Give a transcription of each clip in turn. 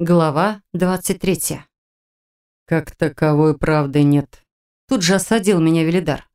Глава 23. Как таковой правды нет. Тут же осадил меня Велидар.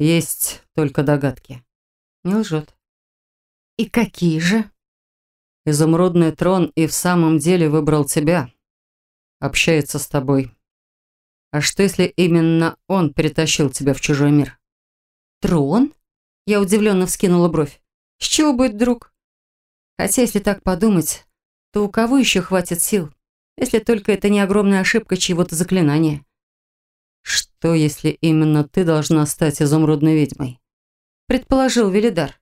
Есть только догадки. Не лжет. И какие же? Изумрудный трон и в самом деле выбрал тебя. Общается с тобой. А что, если именно он перетащил тебя в чужой мир? Трон? Я удивленно вскинула бровь. С чего будет друг? Хотя, если так подумать, то у кого еще хватит сил, если только это не огромная ошибка чьего-то заклинания? Что, если именно ты должна стать изумрудной ведьмой? Предположил Велидар.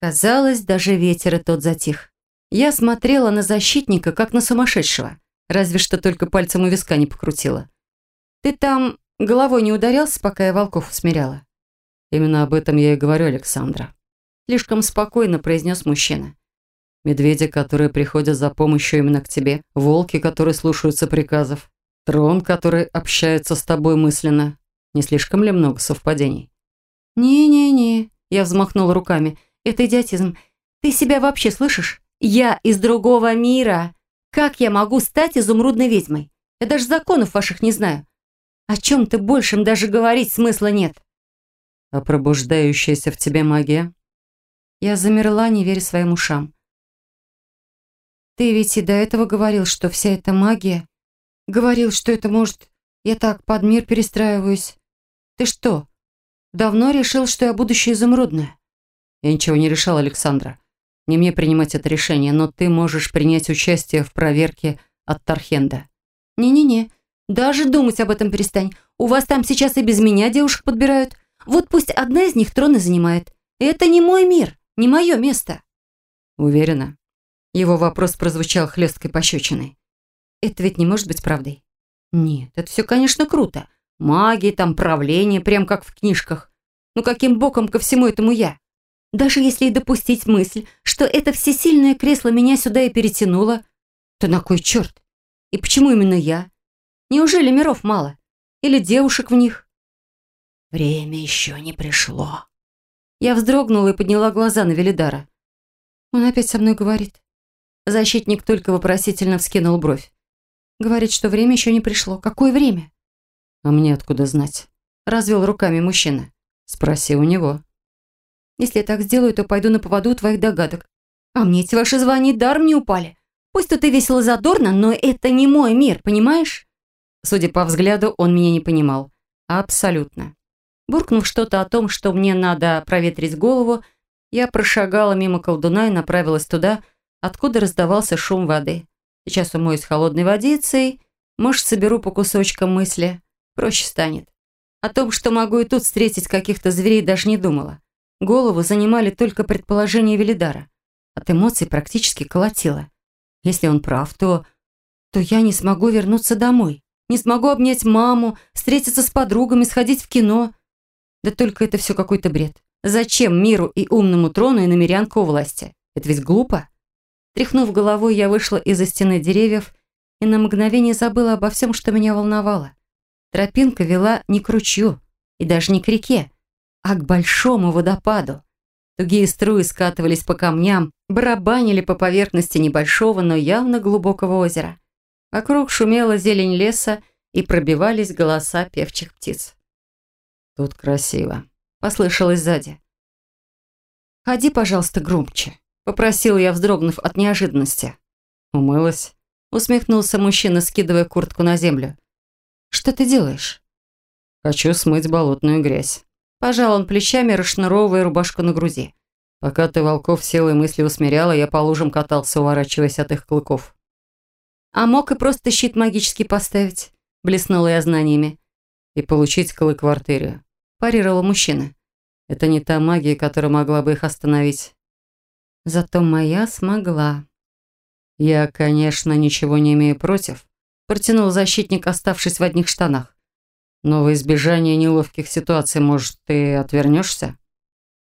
Казалось, даже ветер и тот затих. Я смотрела на защитника, как на сумасшедшего, разве что только пальцем у виска не покрутила. Ты там головой не ударялся, пока я волков усмиряла? Именно об этом я и говорю, Александра. Слишком спокойно произнес мужчина. Медведи, которые приходят за помощью именно к тебе. Волки, которые слушаются приказов. Трон, который общается с тобой мысленно. Не слишком ли много совпадений? «Не-не-не», – я взмахнула руками. «Это идиотизм. Ты себя вообще слышишь? Я из другого мира. Как я могу стать изумрудной ведьмой? Я даже законов ваших не знаю. О чем-то большем даже говорить смысла нет». «А пробуждающаяся в тебе магия?» Я замерла, не веря своим ушам. Ты ведь и до этого говорил, что вся эта магия... Говорил, что это может... Я так под мир перестраиваюсь. Ты что, давно решил, что я будущее изумрудная? Я ничего не решал, Александра. Не мне принимать это решение, но ты можешь принять участие в проверке от Тархенда. Не-не-не, даже думать об этом перестань. У вас там сейчас и без меня девушек подбирают. Вот пусть одна из них трон и занимает. Это не мой мир, не мое место. Уверена? Его вопрос прозвучал хлесткой пощечиной. Это ведь не может быть правдой? Нет, это все, конечно, круто. Магия, там, правление, прям как в книжках. Но каким боком ко всему этому я? Даже если и допустить мысль, что это всесильное кресло меня сюда и перетянуло, то на кой черт? И почему именно я? Неужели миров мало? Или девушек в них? Время еще не пришло. Я вздрогнула и подняла глаза на Велидара. Он опять со мной говорит. Защитник только вопросительно вскинул бровь. Говорит, что время еще не пришло. Какое время? А мне откуда знать? Развел руками мужчина. Спроси у него. Если я так сделаю, то пойду на поводу у твоих догадок. А мне эти ваши звания даром не упали. Пусть тут и весело задорно, но это не мой мир, понимаешь? Судя по взгляду, он меня не понимал. Абсолютно. Буркнув что-то о том, что мне надо проветрить голову, я прошагала мимо колдуна и направилась туда, откуда раздавался шум воды. Сейчас умоюсь холодной водицей, может, соберу по кусочкам мысли. Проще станет. О том, что могу и тут встретить каких-то зверей, даже не думала. Голову занимали только предположения Велидара. От эмоций практически колотило. Если он прав, то... то я не смогу вернуться домой. Не смогу обнять маму, встретиться с подругами, сходить в кино. Да только это все какой-то бред. Зачем миру и умному трону и намерянку власти? Это ведь глупо. Тряхнув головой, я вышла из-за стены деревьев и на мгновение забыла обо всем, что меня волновало. Тропинка вела не к ручью и даже не к реке, а к большому водопаду. Тугие струи скатывались по камням, барабанили по поверхности небольшого, но явно глубокого озера. Вокруг шумела зелень леса и пробивались голоса певчих птиц. «Тут красиво», — послышалось сзади. «Ходи, пожалуйста, громче». Попросил я, вздрогнув от неожиданности. «Умылась?» Усмехнулся мужчина, скидывая куртку на землю. «Что ты делаешь?» «Хочу смыть болотную грязь». Пожал он плечами, расшнуровывая рубашку на груди. «Пока ты волков силой мысли усмиряла, я по лужам катался, уворачиваясь от их клыков». «А мог и просто щит магический поставить?» Блеснула я знаниями. «И получить клык в артерию», парировал мужчина. «Это не та магия, которая могла бы их остановить. Зато моя смогла. «Я, конечно, ничего не имею против», – протянул защитник, оставшись в одних штанах. «Но во избежание неловких ситуаций, может, ты отвернешься?»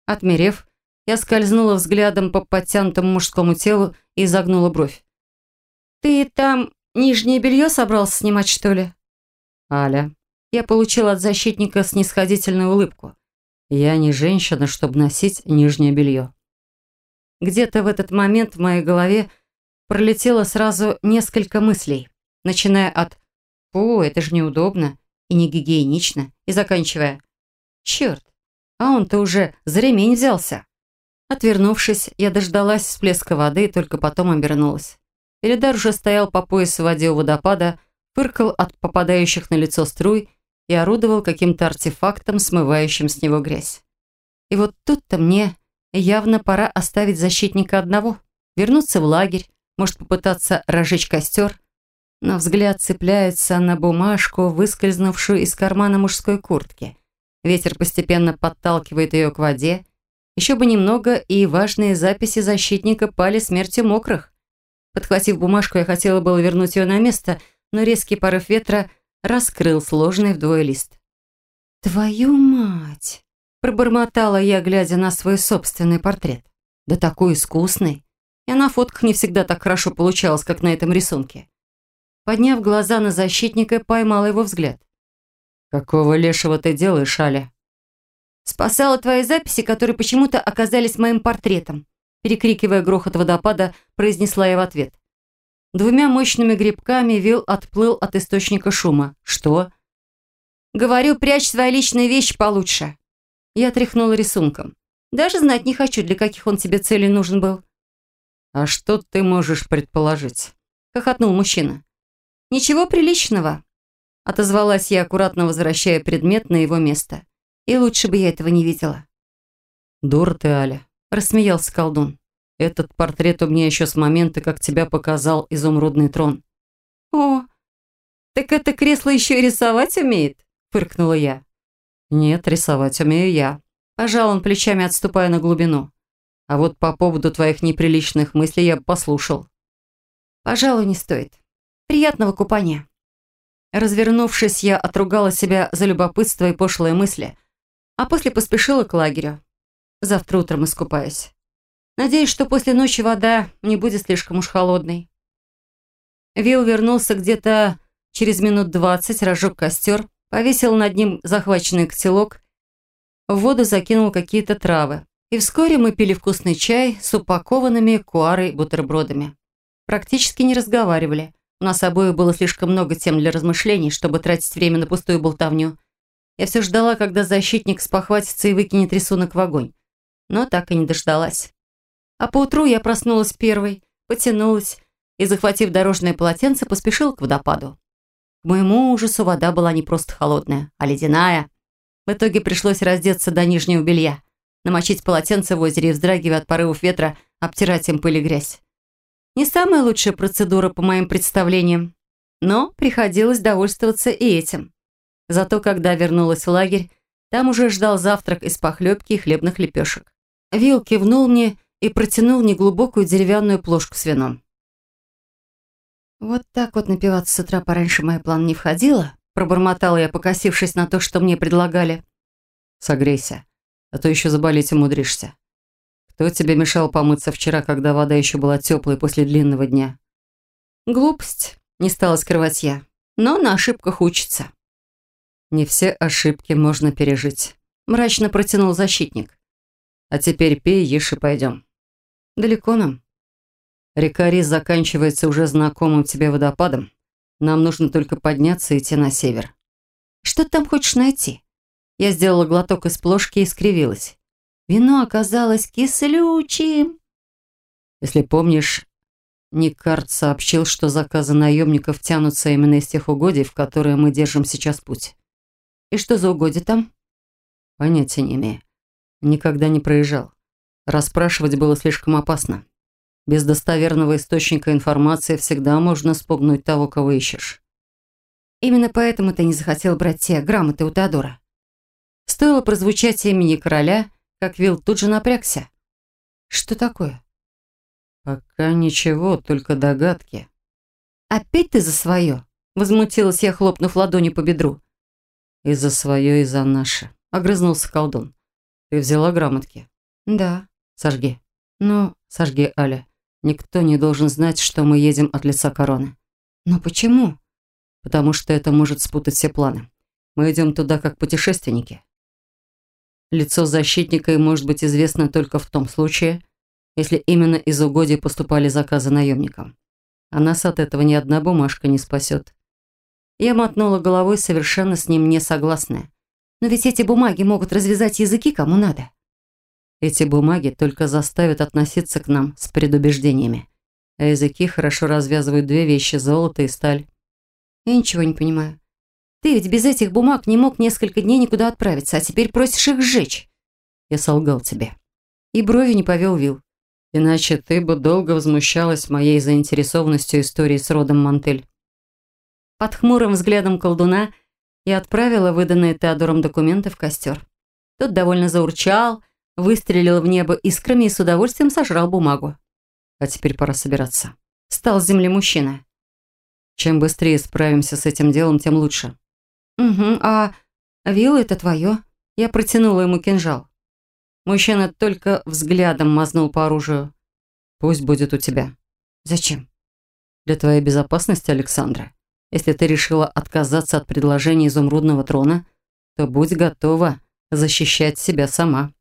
Отмерев, я скользнула взглядом по подтянутому мужскому телу и загнула бровь. «Ты там нижнее белье собрался снимать, что ли?» «Аля». Я получила от защитника снисходительную улыбку. «Я не женщина, чтобы носить нижнее белье». Где-то в этот момент в моей голове пролетело сразу несколько мыслей, начиная от «О, это же неудобно и не гигиенично», и заканчивая «Черт, а он-то уже за ремень взялся». Отвернувшись, я дождалась всплеска воды и только потом обернулась. Передар уже стоял по пояс в воде у водопада, фыркал от попадающих на лицо струй и орудовал каким-то артефактом, смывающим с него грязь. И вот тут-то мне явно пора оставить защитника одного, вернуться в лагерь, может попытаться разжечь костер, но взгляд цепляется на бумажку, выскользнувшую из кармана мужской куртки. Ветер постепенно подталкивает ее к воде. Еще бы немного, и важные записи защитника пали смертью мокрых. Подхватив бумажку, я хотела было вернуть ее на место, но резкий порыв ветра раскрыл сложный вдвое лист. «Твою мать!» – пробормотала я, глядя на свой собственный портрет. «Да такой искусный! И на фотках не всегда так хорошо получалось, как на этом рисунке». Подняв глаза на защитника, поймала его взгляд. «Какого лешего ты делаешь, Аля?» «Спасала твои записи, которые почему-то оказались моим портретом», перекрикивая грохот водопада, произнесла я в ответ. Двумя мощными грибками Вил отплыл от источника шума. «Что?» «Говорю, прячь свои личные вещи получше». Я тряхнула рисунком. «Даже знать не хочу, для каких он тебе целей нужен был». «А что ты можешь предположить?» Хохотнул мужчина. «Ничего приличного», отозвалась я, аккуратно возвращая предмет на его место. И лучше бы я этого не видела. «Дура ты, Аля», – рассмеялся колдун. Этот портрет у меня еще с момента, как тебя показал изумрудный трон». «О, так это кресло еще и рисовать умеет?» – фыркнула я. «Нет, рисовать умею я». Пожал он плечами, отступая на глубину. «А вот по поводу твоих неприличных мыслей я послушал». «Пожалуй, не стоит. Приятного купания». Развернувшись, я отругала себя за любопытство и пошлые мысли, а после поспешила к лагерю. Завтра утром искупаюсь. Надеюсь, что после ночи вода не будет слишком уж холодной. Вил вернулся где-то через минут двадцать, разжег костер, повесил над ним захваченный котелок, в воду закинул какие-то травы. И вскоре мы пили вкусный чай с упакованными куарой бутербродами. Практически не разговаривали. У нас обоих было слишком много тем для размышлений, чтобы тратить время на пустую болтовню. Я все ждала, когда защитник спохватится и выкинет рисунок в огонь. Но так и не дождалась. А поутру я проснулась первой, потянулась и, захватив дорожное полотенце, поспешила к водопаду. К моему ужасу вода была не просто холодная, а ледяная. В итоге пришлось раздеться до нижнего белья, намочить полотенце в озере и, вздрагивая от порывов ветра, обтирать им пыль и грязь. Не самая лучшая процедура по моим представлениям, но приходилось довольствоваться и этим. Зато когда вернулась в лагерь, там уже ждал завтрак из похлебки и хлебных лепешек. Вил кивнул мне и протянул неглубокую деревянную плошку с вином. «Вот так вот напиваться с утра пораньше моя план не входила», пробормотала я, покосившись на то, что мне предлагали. «Согрейся, а то еще заболеть умудришься. Кто тебе мешал помыться вчера, когда вода еще была теплой после длинного дня?» «Глупость», не стала скрывать я, но на ошибках учится. «Не все ошибки можно пережить», мрачно протянул защитник. «А теперь пей, ешь и пойдем». Далеко нам. Река Рис заканчивается уже знакомым тебе водопадом. Нам нужно только подняться и идти на север. Что ты там хочешь найти? Я сделала глоток из плошки и скривилась. Вино оказалось кислючим. Если помнишь, Никард сообщил, что заказы наемников тянутся именно из тех угодий, в которые мы держим сейчас путь. И что за угодья там? Понятия не имею. Никогда не проезжал. Расспрашивать было слишком опасно. Без достоверного источника информации всегда можно спугнуть того, кого ищешь. Именно поэтому ты не захотел брать те грамоты у Теодора. Стоило прозвучать имени короля, как Вилл тут же напрягся. Что такое? Пока ничего, только догадки. Опять ты за свое? Возмутилась я, хлопнув ладони по бедру. И за свое, и за наше. Огрызнулся колдун. Ты взяла грамотки? Да. Сожги. Ну, сожги, Аля. Никто не должен знать, что мы едем от лица короны. Но почему? Потому что это может спутать все планы. Мы идем туда как путешественники. Лицо защитника им может быть известно только в том случае, если именно из угодий поступали заказы наемникам. А нас от этого ни одна бумажка не спасет. Я мотнула головой, совершенно с ним не согласная. Но ведь эти бумаги могут развязать языки кому надо. Эти бумаги только заставят относиться к нам с предубеждениями. А языки хорошо развязывают две вещи – золото и сталь. Я ничего не понимаю. Ты ведь без этих бумаг не мог несколько дней никуда отправиться, а теперь просишь их сжечь. Я солгал тебе. И брови не повел Вил. Иначе ты бы долго возмущалась моей заинтересованностью истории с родом Мантель. Под хмурым взглядом колдуна я отправила выданные Теодором документы в костер. Тот довольно заурчал, выстрелил в небо искрами и с удовольствием сожрал бумагу. А теперь пора собираться. Стал с земли мужчина. Чем быстрее справимся с этим делом, тем лучше. Угу, а вилла это твое? Я протянула ему кинжал. Мужчина только взглядом мазнул по оружию. Пусть будет у тебя. Зачем? Для твоей безопасности, Александра. Если ты решила отказаться от предложения изумрудного трона, то будь готова защищать себя сама.